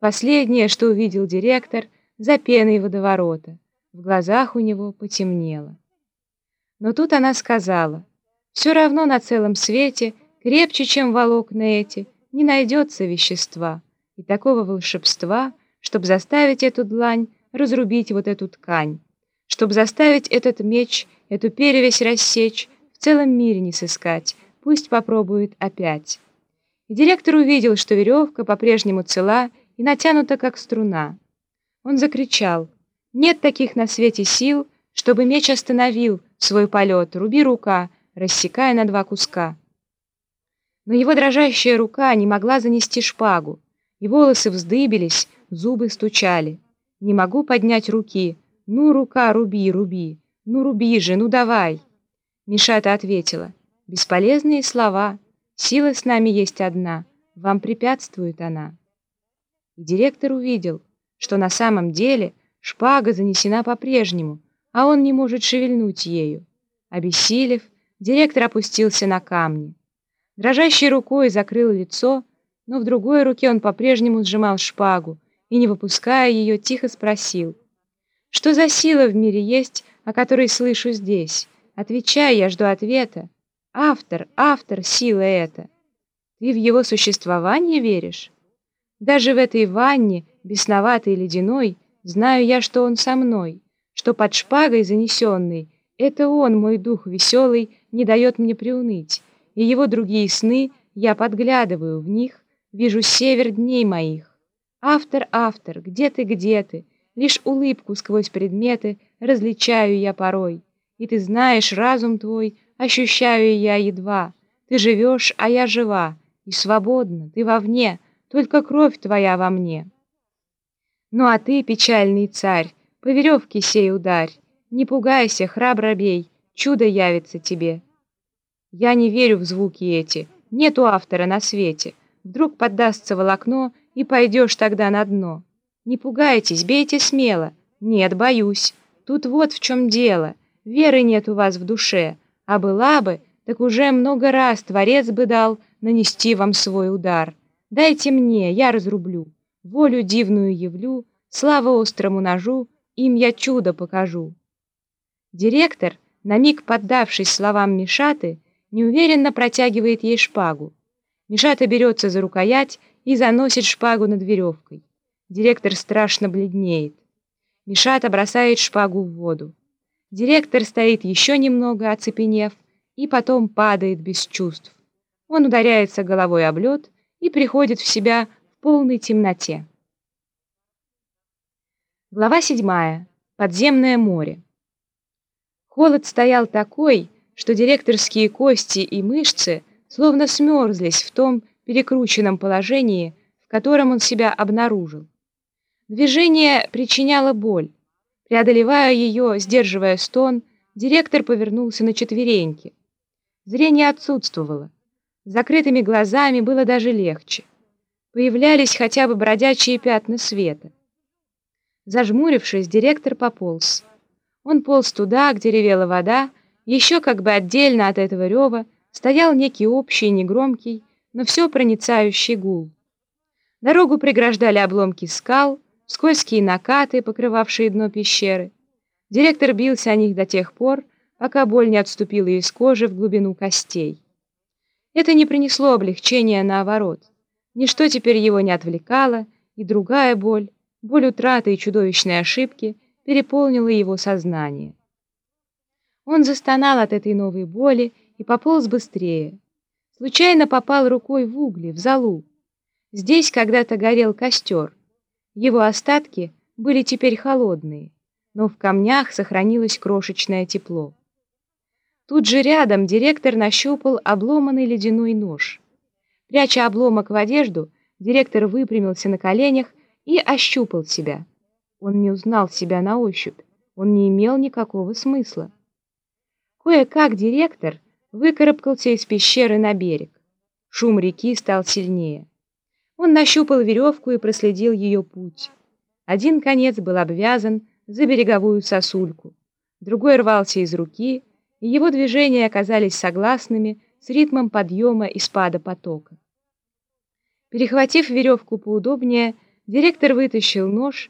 Последнее, что увидел директор, за пеной водоворота. В глазах у него потемнело. Но тут она сказала, «Все равно на целом свете, крепче, чем волокна эти, не найдется вещества и такого волшебства, чтобы заставить эту длань разрубить вот эту ткань, чтобы заставить этот меч, эту перевесь рассечь, в целом мире не сыскать, пусть попробует опять». И директор увидел, что веревка по-прежнему цела и натянута, как струна. Он закричал, «Нет таких на свете сил, чтобы меч остановил свой полет, руби рука, рассекая на два куска». Но его дрожащая рука не могла занести шпагу, и волосы вздыбились, зубы стучали. «Не могу поднять руки. Ну, рука, руби, руби. Ну, руби же, ну давай!» Мишата ответила, «Бесполезные слова». Сила с нами есть одна, вам препятствует она. И директор увидел, что на самом деле шпага занесена по-прежнему, а он не может шевельнуть ею. Обессилев, директор опустился на камни. Дрожащей рукой закрыл лицо, но в другой руке он по-прежнему сжимал шпагу и, не выпуская ее, тихо спросил, «Что за сила в мире есть, о которой слышу здесь? Отвечай, я жду ответа». Автор, автор, сила эта. Ты в его существование веришь? Даже в этой ванне, бесноватой и ледяной, знаю я, что он со мной, что под шпагой занесенный, это он, мой дух веселый, не дает мне приуныть, и его другие сны я подглядываю в них, вижу север дней моих. Автор, автор, где ты, где ты? Лишь улыбку сквозь предметы различаю я порой, и ты знаешь, разум твой — ощущаю я едва. Ты живешь, а я жива, и свободна, ты вовне, только кровь твоя во мне. Ну а ты, печальный царь, по веревке сей ударь, не пугайся, храбро бей, чудо явится тебе. Я не верю в звуки эти, нету автора на свете. Вдруг поддастся волокно, и пойдешь тогда на дно. Не пугайтесь, бейте смело. Нет, боюсь. Тут вот в чем дело. Веры нет у вас в душе. А была бы, так уже много раз Творец бы дал нанести вам свой удар. Дайте мне, я разрублю, волю дивную явлю, слава острому ножу, им я чудо покажу. Директор, на миг поддавшись словам Мишаты, неуверенно протягивает ей шпагу. Мишата берется за рукоять и заносит шпагу над веревкой. Директор страшно бледнеет. Мишата бросает шпагу в воду. Директор стоит еще немного, оцепенев, и потом падает без чувств. Он ударяется головой об лед и приходит в себя в полной темноте. Глава седьмая. Подземное море. Холод стоял такой, что директорские кости и мышцы словно смерзлись в том перекрученном положении, в котором он себя обнаружил. Движение причиняло боль. Преодолевая ее, сдерживая стон, директор повернулся на четвереньки. Зрение отсутствовало. Закрытыми глазами было даже легче. Появлялись хотя бы бродячие пятна света. Зажмурившись, директор пополз. Он полз туда, где ревела вода, еще как бы отдельно от этого рева стоял некий общий, негромкий, но все проницающий гул. Дорогу преграждали обломки скал, скользкие накаты, покрывавшие дно пещеры. Директор бился о них до тех пор, пока боль не отступила из кожи в глубину костей. Это не принесло облегчения наоборот. Ничто теперь его не отвлекало, и другая боль, боль утраты и чудовищной ошибки, переполнила его сознание. Он застонал от этой новой боли и пополз быстрее. Случайно попал рукой в угли, в залу. Здесь когда-то горел костер. Его остатки были теперь холодные, но в камнях сохранилось крошечное тепло. Тут же рядом директор нащупал обломанный ледяной нож. Пряча обломок в одежду, директор выпрямился на коленях и ощупал себя. Он не узнал себя на ощупь, он не имел никакого смысла. Кое-как директор выкарабкался из пещеры на берег. Шум реки стал сильнее. Он нащупал веревку и проследил ее путь. Один конец был обвязан за береговую сосульку, другой рвался из руки, и его движения оказались согласными с ритмом подъема и спада потока. Перехватив веревку поудобнее, Директор вытащил нож